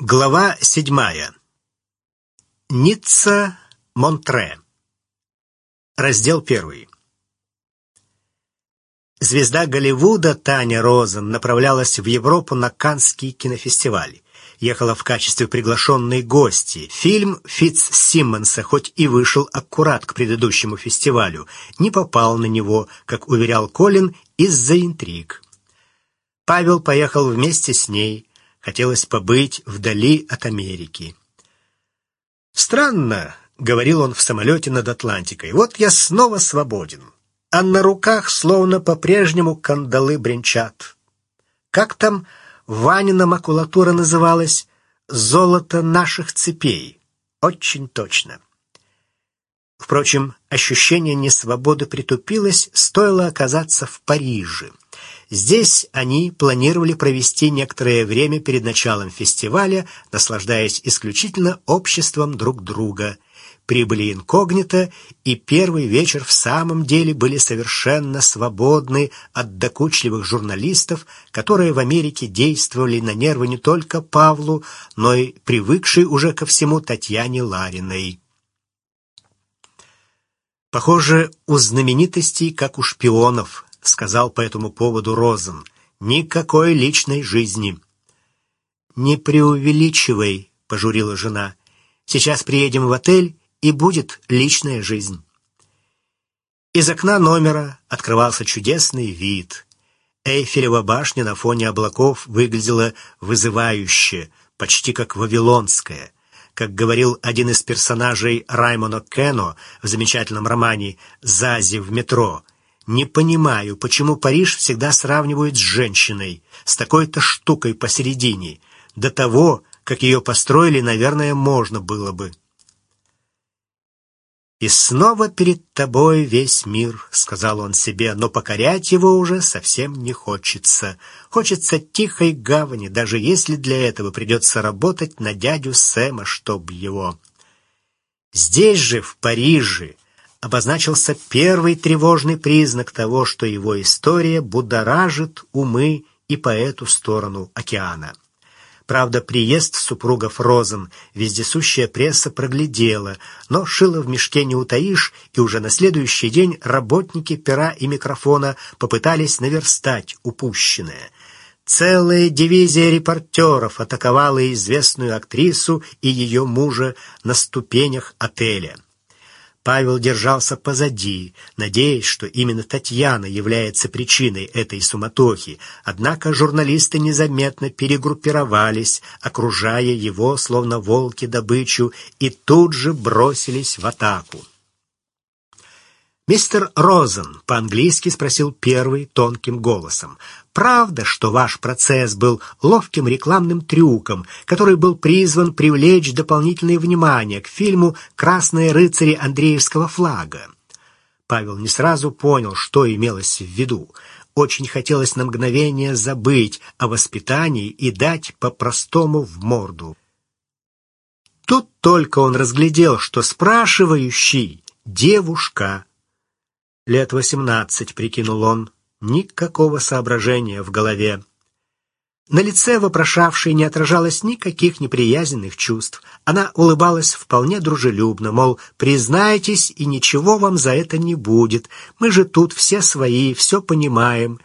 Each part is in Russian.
Глава седьмая. Ницца, Монтре. Раздел первый. Звезда Голливуда Таня Розен направлялась в Европу на Каннский кинофестиваль. Ехала в качестве приглашенной гости. Фильм Фитц Симмонса, хоть и вышел аккурат к предыдущему фестивалю, не попал на него, как уверял Колин, из-за интриг. Павел поехал вместе с ней, Хотелось побыть вдали от Америки. «Странно», — говорил он в самолете над Атлантикой, — «вот я снова свободен, а на руках словно по-прежнему кандалы бренчат. Как там Ванина макулатура называлась? Золото наших цепей. Очень точно». Впрочем, ощущение несвободы притупилось, стоило оказаться в Париже. Здесь они планировали провести некоторое время перед началом фестиваля, наслаждаясь исключительно обществом друг друга. Прибыли инкогнито, и первый вечер в самом деле были совершенно свободны от докучливых журналистов, которые в Америке действовали на нервы не только Павлу, но и привыкшей уже ко всему Татьяне Лариной. Похоже, у знаменитостей, как у шпионов, сказал по этому поводу Розен. Никакой личной жизни. Не преувеличивай, пожурила жена. Сейчас приедем в отель, и будет личная жизнь. Из окна номера открывался чудесный вид. Эйфелева башня на фоне облаков выглядела вызывающе, почти как вавилонская. Как говорил один из персонажей Раймона Кено в замечательном романе «Зази в метро», не понимаю, почему Париж всегда сравнивают с женщиной, с такой-то штукой посередине. До того, как ее построили, наверное, можно было бы. «И снова перед тобой весь мир», — сказал он себе, «но покорять его уже совсем не хочется. Хочется тихой гавани, даже если для этого придется работать на дядю Сэма, чтоб его». Здесь же, в Париже, обозначился первый тревожный признак того, что его история будоражит умы и по эту сторону океана. Правда, приезд супругов Розен вездесущая пресса проглядела, но шило в мешке не утаишь, и уже на следующий день работники пера и микрофона попытались наверстать упущенное. Целая дивизия репортеров атаковала известную актрису и ее мужа на ступенях отеля. Павел держался позади, надеясь, что именно Татьяна является причиной этой суматохи, однако журналисты незаметно перегруппировались, окружая его, словно волки добычу, и тут же бросились в атаку. «Мистер Розен», — по-английски спросил первый тонким голосом, «правда, что ваш процесс был ловким рекламным трюком, который был призван привлечь дополнительное внимание к фильму «Красные рыцари Андреевского флага»?» Павел не сразу понял, что имелось в виду. Очень хотелось на мгновение забыть о воспитании и дать по-простому в морду. Тут только он разглядел, что спрашивающий — девушка — Лет восемнадцать, прикинул он, никакого соображения в голове. На лице вопрошавшей не отражалось никаких неприязненных чувств. Она улыбалась вполне дружелюбно, мол, признайтесь, и ничего вам за это не будет. Мы же тут все свои, все понимаем.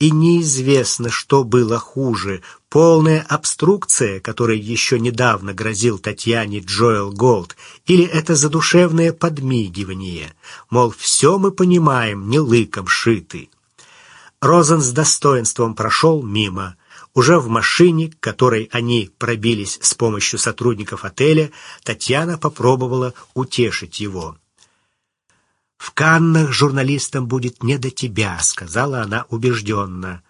И неизвестно, что было хуже — полная обструкция, которой еще недавно грозил Татьяне Джоэл Голд, или это задушевное подмигивание, мол, все мы понимаем, не лыком шиты. Розен с достоинством прошел мимо. Уже в машине, к которой они пробились с помощью сотрудников отеля, Татьяна попробовала утешить его. «В Каннах журналистам будет не до тебя», — сказала она убежденно.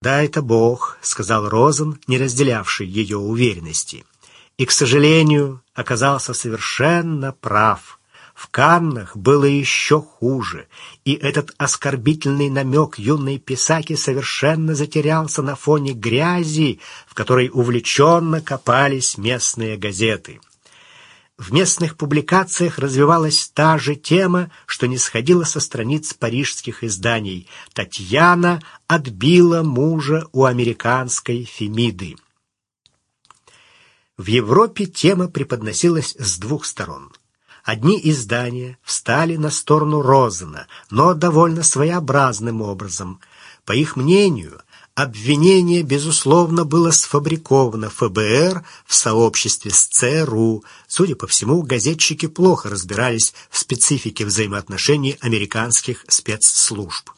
«Да, это Бог», — сказал Розен, не разделявший ее уверенности. И, к сожалению, оказался совершенно прав. В Каннах было еще хуже, и этот оскорбительный намек юной писаки совершенно затерялся на фоне грязи, в которой увлеченно копались местные газеты. В местных публикациях развивалась та же тема, что не сходила со страниц парижских изданий. Татьяна отбила мужа у американской Фемиды. В Европе тема преподносилась с двух сторон. Одни издания встали на сторону Розена, но довольно своеобразным образом. По их мнению, обвинение, безусловно, было сфабриковано ФБР в сообществе с ЦРУ. Судя по всему, газетчики плохо разбирались в специфике взаимоотношений американских спецслужб.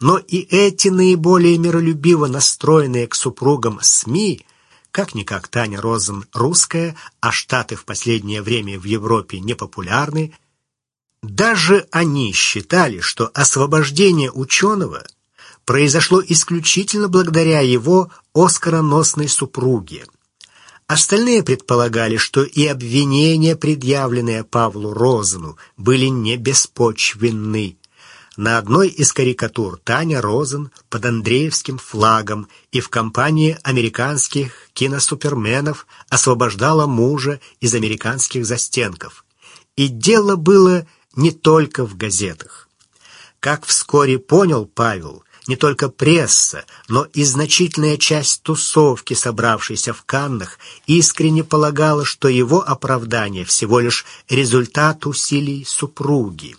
Но и эти наиболее миролюбиво настроенные к супругам СМИ – как-никак Таня Розен русская, а Штаты в последнее время в Европе непопулярны. Даже они считали, что освобождение ученого произошло исключительно благодаря его оскароносной супруге. Остальные предполагали, что и обвинения, предъявленные Павлу Розену, были не беспочвенны. На одной из карикатур Таня Розен под Андреевским флагом и в компании американских киносуперменов освобождала мужа из американских застенков. И дело было не только в газетах. Как вскоре понял Павел, не только пресса, но и значительная часть тусовки, собравшейся в Каннах, искренне полагала, что его оправдание всего лишь результат усилий супруги.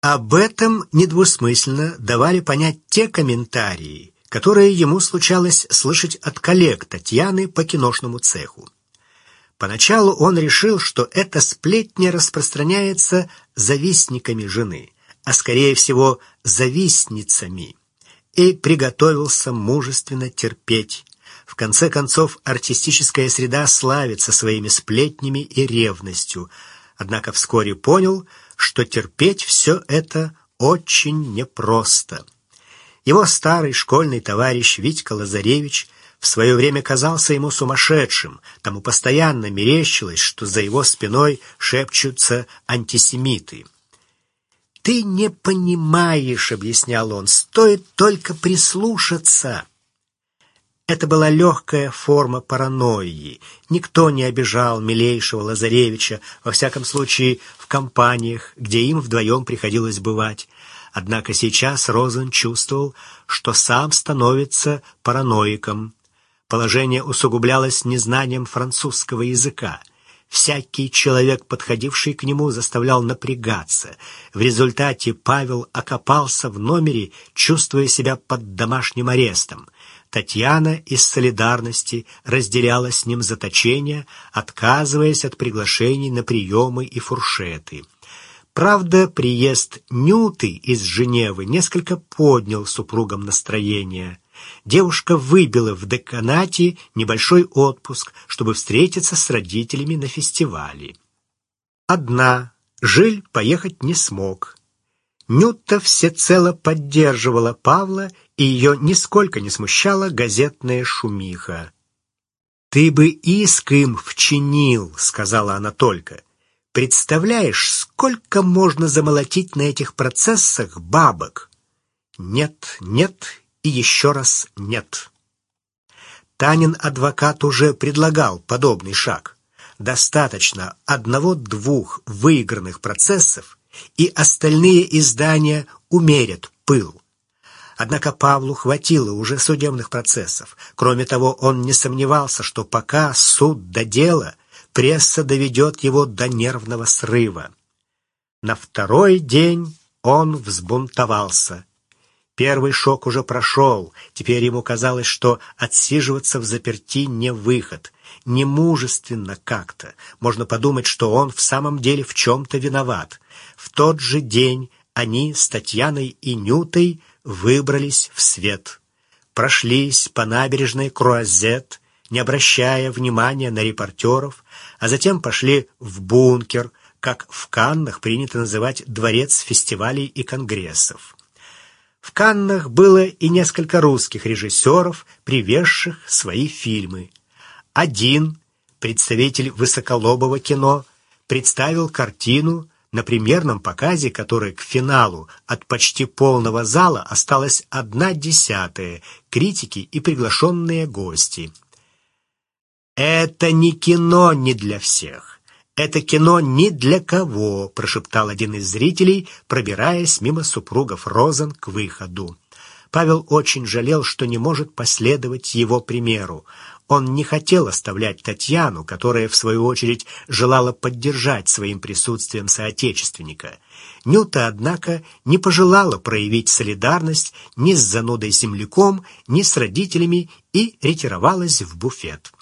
Об этом недвусмысленно давали понять те комментарии, которые ему случалось слышать от коллег Татьяны по киношному цеху. Поначалу он решил, что эта сплетня распространяется завистниками жены, а скорее всего завистницами, и приготовился мужественно терпеть. В конце концов, артистическая среда славится своими сплетнями и ревностью, однако вскоре понял, что терпеть все это очень непросто. Его старый школьный товарищ Витька Лазаревич в свое время казался ему сумасшедшим, тому постоянно мерещилось, что за его спиной шепчутся антисемиты. «Ты не понимаешь», — объяснял он, — «стоит только прислушаться». Это была легкая форма паранойи. Никто не обижал милейшего Лазаревича, во всяком случае в компаниях, где им вдвоем приходилось бывать. Однако сейчас Розен чувствовал, что сам становится параноиком. Положение усугублялось незнанием французского языка. Всякий человек, подходивший к нему, заставлял напрягаться. В результате Павел окопался в номере, чувствуя себя под домашним арестом. Татьяна из солидарности разделяла с ним заточение, отказываясь от приглашений на приемы и фуршеты. Правда, приезд Нюты из Женевы несколько поднял супругам настроение. Девушка выбила в деканате небольшой отпуск, чтобы встретиться с родителями на фестивале. Одна Жиль поехать не смог. Нюта всецело поддерживала Павла и ее нисколько не смущала газетная шумиха. «Ты бы иск им вчинил», — сказала она только. «Представляешь, сколько можно замолотить на этих процессах бабок?» «Нет, нет и еще раз нет». Танин адвокат уже предлагал подобный шаг. Достаточно одного-двух выигранных процессов, и остальные издания умерят пыл. Однако Павлу хватило уже судебных процессов. Кроме того, он не сомневался, что пока суд до дела, пресса доведет его до нервного срыва. На второй день он взбунтовался. Первый шок уже прошел. Теперь ему казалось, что отсиживаться в заперти не выход. Немужественно как-то. Можно подумать, что он в самом деле в чем-то виноват. В тот же день они с Татьяной и Нютой выбрались в свет, прошлись по набережной Круазет, не обращая внимания на репортеров, а затем пошли в бункер, как в Каннах принято называть дворец фестивалей и конгрессов. В Каннах было и несколько русских режиссеров, привезших свои фильмы. Один, представитель высоколобого кино, представил картину на премьерном показе, который к финалу от почти полного зала осталась одна десятая, критики и приглашенные гости. «Это не кино не для всех. Это кино ни для кого», прошептал один из зрителей, пробираясь мимо супругов Розен к выходу. Павел очень жалел, что не может последовать его примеру. Он не хотел оставлять Татьяну, которая, в свою очередь, желала поддержать своим присутствием соотечественника. Нюта, однако, не пожелала проявить солидарность ни с занудой-земляком, ни с родителями и ретировалась в буфет.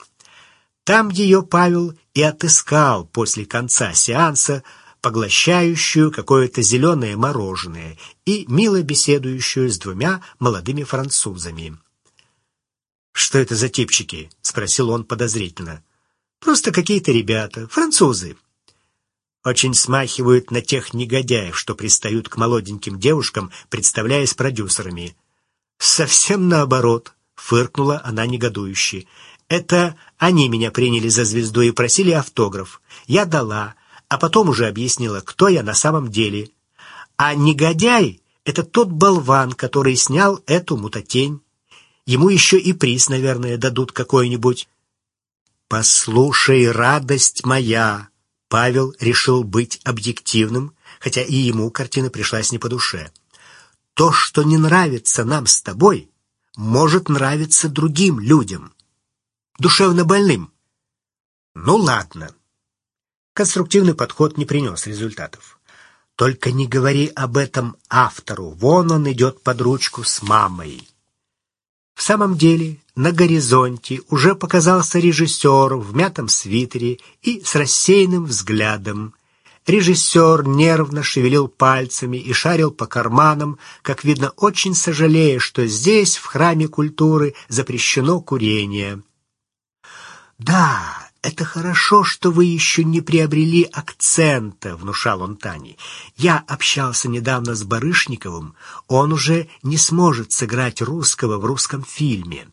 Там ее Павел и отыскал после конца сеанса, поглощающую какое-то зеленое мороженое и мило беседующую с двумя молодыми французами. «Что это за типчики?» — спросил он подозрительно. «Просто какие-то ребята, французы. Очень смахивают на тех негодяев, что пристают к молоденьким девушкам, представляясь продюсерами». «Совсем наоборот», — фыркнула она негодующе. «Это они меня приняли за звезду и просили автограф. Я дала, а потом уже объяснила, кто я на самом деле. А негодяй — это тот болван, который снял эту мутатень. Ему еще и приз, наверное, дадут какой-нибудь. «Послушай, радость моя!» Павел решил быть объективным, хотя и ему картина пришлась не по душе. «То, что не нравится нам с тобой, может нравиться другим людям, душевно больным». «Ну ладно». Конструктивный подход не принес результатов. «Только не говори об этом автору, вон он идет под ручку с мамой». В самом деле, на горизонте уже показался режиссер в мятом свитере и с рассеянным взглядом. Режиссер нервно шевелил пальцами и шарил по карманам, как видно, очень сожалея, что здесь, в храме культуры, запрещено курение. «Да, «Это хорошо, что вы еще не приобрели акцента», — внушал он Тане. «Я общался недавно с Барышниковым. Он уже не сможет сыграть русского в русском фильме».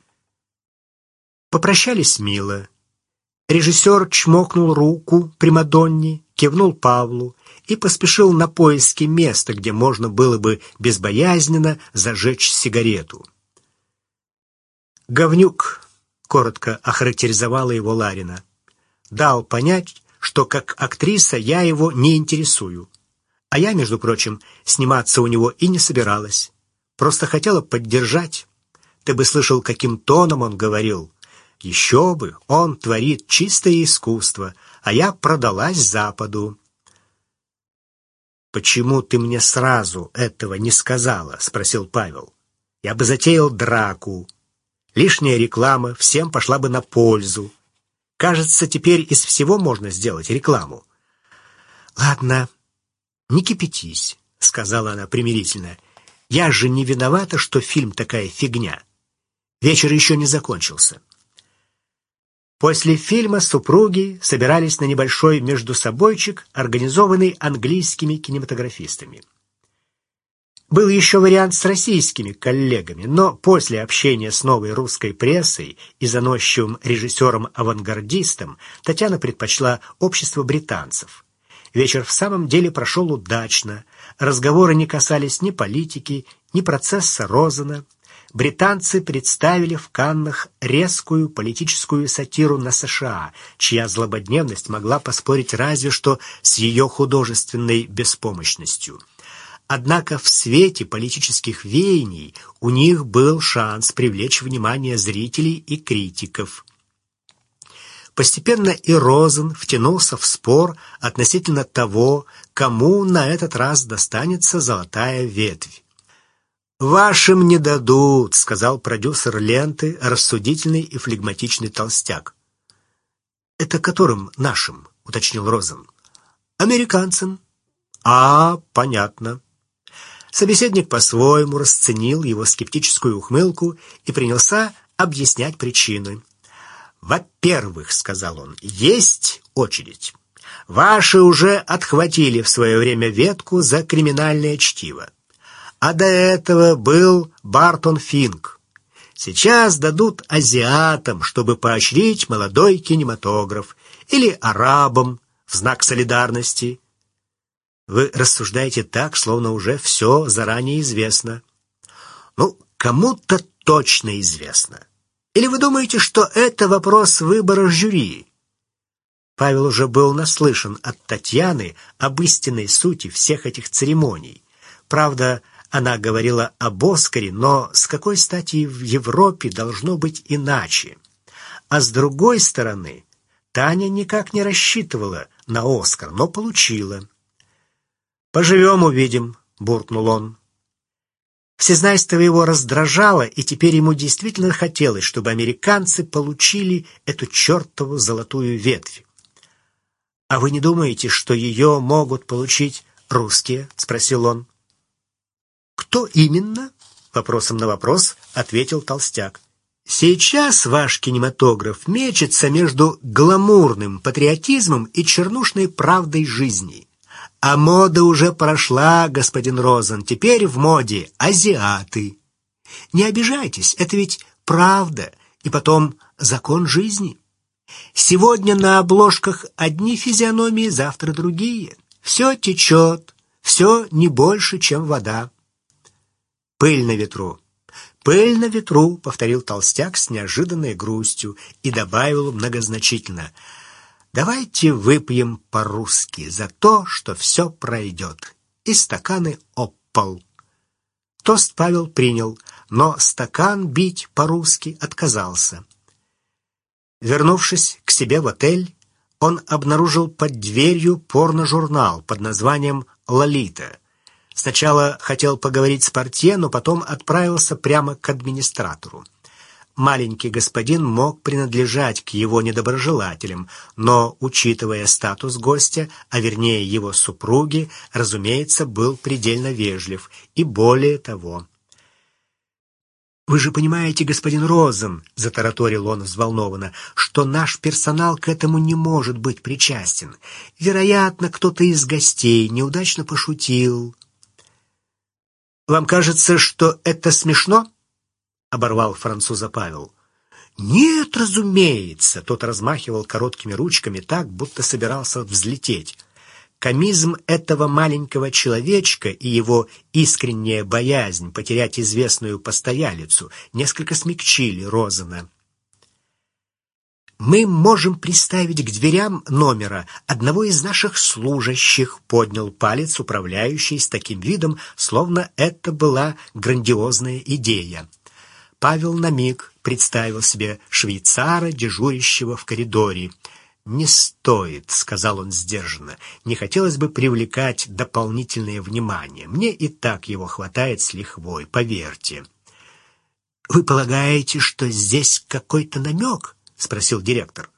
Попрощались мило. Режиссер чмокнул руку Примадонне, кивнул Павлу и поспешил на поиски места, где можно было бы безбоязненно зажечь сигарету. «Говнюк», — коротко охарактеризовала его Ларина дал понять, что как актриса я его не интересую. А я, между прочим, сниматься у него и не собиралась. Просто хотела поддержать. Ты бы слышал, каким тоном он говорил. Еще бы, он творит чистое искусство, а я продалась Западу. «Почему ты мне сразу этого не сказала?» — спросил Павел. «Я бы затеял драку. Лишняя реклама всем пошла бы на пользу. Кажется, теперь из всего можно сделать рекламу. Ладно, не кипятись, сказала она примирительно. Я же не виновата, что фильм такая фигня. Вечер еще не закончился. После фильма супруги собирались на небольшой междусобойчик, организованный английскими кинематографистами. Был еще вариант с российскими коллегами, но после общения с новой русской прессой и заносчивым режиссером-авангардистом Татьяна предпочла общество британцев. Вечер в самом деле прошел удачно. Разговоры не касались ни политики, ни процесса Розена. Британцы представили в Каннах резкую политическую сатиру на США, чья злободневность могла поспорить разве что с ее художественной беспомощностью. Однако в свете политических веяний у них был шанс привлечь внимание зрителей и критиков. Постепенно и Розен втянулся в спор относительно того, кому на этот раз достанется золотая ветвь. «Вашим не дадут», — сказал продюсер ленты, рассудительный и флегматичный толстяк. «Это которым нашим?» — уточнил Розен. «Американцам». «А, понятно». Собеседник по-своему расценил его скептическую ухмылку и принялся объяснять причины. «Во-первых, — сказал он, — есть очередь. Ваши уже отхватили в свое время ветку за криминальное чтиво. А до этого был Бартон Финк. Сейчас дадут азиатам, чтобы поощрить молодой кинематограф, или арабам в знак солидарности. Вы рассуждаете так, словно уже все заранее известно. Ну, кому-то точно известно. Или вы думаете, что это вопрос выбора жюри? Павел уже был наслышан от Татьяны об истинной сути всех этих церемоний. Правда, она говорила об Оскаре, но с какой стати в Европе должно быть иначе? А с другой стороны, Таня никак не рассчитывала на Оскар, но получила. «Поживем, увидим», — буркнул он. Всезнайство его раздражало, и теперь ему действительно хотелось, чтобы американцы получили эту чертову золотую ветвь. «А вы не думаете, что ее могут получить русские?» — спросил он. «Кто именно?» — вопросом на вопрос ответил Толстяк. «Сейчас ваш кинематограф мечется между гламурным патриотизмом и чернушной правдой жизни». А мода уже прошла, господин Розен. Теперь в моде азиаты. Не обижайтесь, это ведь правда. И потом закон жизни. Сегодня на обложках одни физиономии, завтра другие. Все течет, все не больше, чем вода. Пыль на ветру. «Пыль на ветру», — повторил толстяк с неожиданной грустью и добавил многозначительно — Давайте выпьем по-русски за то, что все пройдет. И стаканы об. Тост Павел принял, но стакан бить по-русски отказался. Вернувшись к себе в отель, он обнаружил под дверью порно-журнал под названием «Лолита». Сначала хотел поговорить с портье, но потом отправился прямо к администратору маленький господин мог принадлежать к его недоброжелателям, но, учитывая статус гостя, а вернее его супруги, разумеется, был предельно вежлив, и более того. «Вы же понимаете, господин Розен», — затараторил он взволнованно, «что наш персонал к этому не может быть причастен. Вероятно, кто-то из гостей неудачно пошутил». «Вам кажется, что это смешно?» Оборвал француза Павел. «Нет, разумеется!» — тот размахивал короткими ручками так, будто собирался взлететь. Комизм этого маленького человечка и его искренняя боязнь потерять известную постоялицу несколько смягчили Розена. «Мы можем приставить к дверям номера одного из наших служащих», — поднял палец управляющий с таким видом, словно это была грандиозная идея. Павел на миг представил себе швейцара, дежурящего в коридоре. «Не стоит», — сказал он сдержанно. «Не хотелось бы привлекать дополнительное внимание. Мне и так его хватает с лихвой, поверьте». «Вы полагаете, что здесь какой-то намек?» — спросил директор.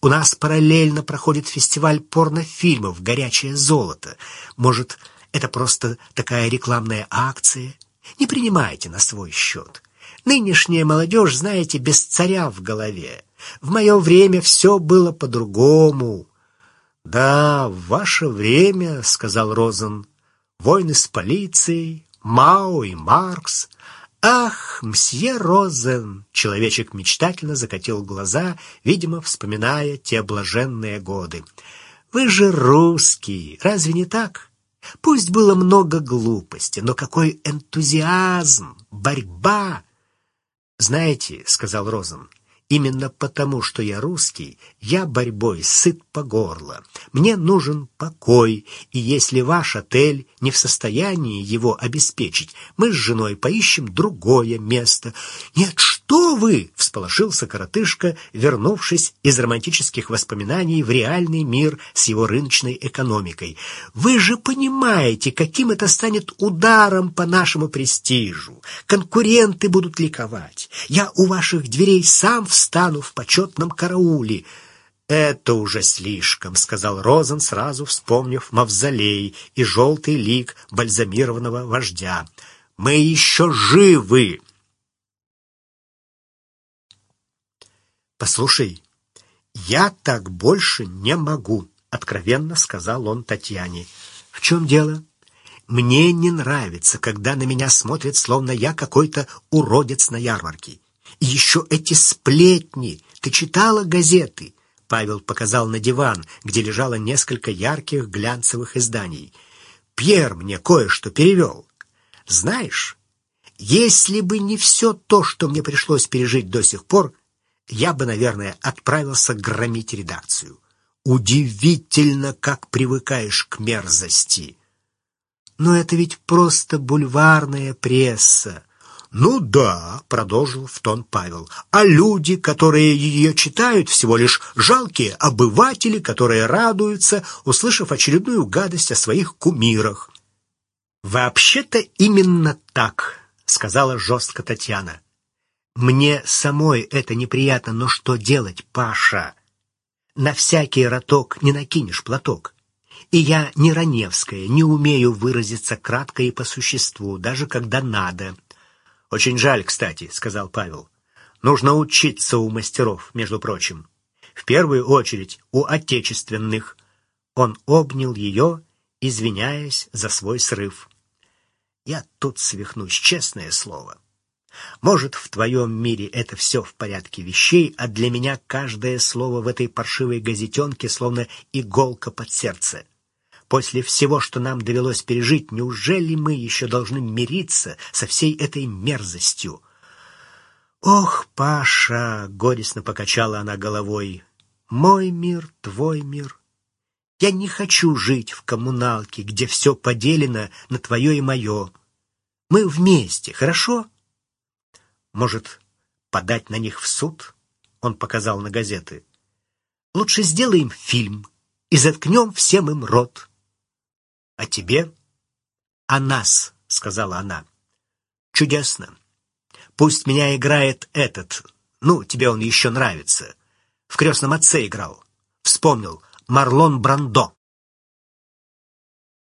«У нас параллельно проходит фестиваль порнофильмов «Горячее золото». Может, это просто такая рекламная акция? Не принимайте на свой счет. Нынешняя молодежь, знаете, без царя в голове. В мое время все было по-другому. Да, в ваше время, сказал Розен, войны с полицией, Мао и Маркс. Ах, мсье Розен, человечек мечтательно закатил глаза, видимо, вспоминая те блаженные годы. Вы же русский, разве не так? Пусть было много глупости, но какой энтузиазм, борьба! «Знаете, — сказал Розен, Именно потому, что я русский, я борьбой сыт по горло. Мне нужен покой, и если ваш отель не в состоянии его обеспечить, мы с женой поищем другое место. Нет, что вы, всполошился коротышка, вернувшись из романтических воспоминаний в реальный мир с его рыночной экономикой. Вы же понимаете, каким это станет ударом по нашему престижу. Конкуренты будут ликовать. Я у ваших дверей сам встану в почетном карауле. «Это уже слишком», — сказал Розен, сразу вспомнив мавзолей и желтый лик бальзамированного вождя. «Мы еще живы!» «Послушай, я так больше не могу», — откровенно сказал он Татьяне. «В чем дело?» «Мне не нравится, когда на меня смотрят, словно я какой-то уродец на ярмарке. И еще эти сплетни. Ты читала газеты? Павел показал на диван, где лежало несколько ярких глянцевых изданий. Пьер мне кое-что перевел. Знаешь, если бы не все то, что мне пришлось пережить до сих пор, я бы, наверное, отправился громить редакцию. Удивительно, как привыкаешь к мерзости. Но это ведь просто бульварная пресса. «Ну да», — продолжил в тон Павел, «а люди, которые ее читают, всего лишь жалкие обыватели, которые радуются, услышав очередную гадость о своих кумирах». «Вообще-то именно так», — сказала жестко Татьяна. «Мне самой это неприятно, но что делать, Паша? На всякий роток не накинешь платок. И я не Раневская, не умею выразиться кратко и по существу, даже когда надо». «Очень жаль, кстати», — сказал Павел. «Нужно учиться у мастеров, между прочим. В первую очередь у отечественных». Он обнял ее, извиняясь за свой срыв. «Я тут свихнусь, честное слово. Может, в твоем мире это все в порядке вещей, а для меня каждое слово в этой паршивой газетенке словно иголка под сердце». После всего, что нам довелось пережить, неужели мы еще должны мириться со всей этой мерзостью? Ох, Паша, горестно покачала она головой. Мой мир, твой мир. Я не хочу жить в коммуналке, где все поделено на твое и мое. Мы вместе, хорошо? Может, подать на них в суд? Он показал на газеты. Лучше сделаем фильм и заткнем всем им рот. «О тебе?» «О нас», — сказала она. «Чудесно. Пусть меня играет этот. Ну, тебе он еще нравится. В «Крестном отце» играл. Вспомнил. Марлон Брандо».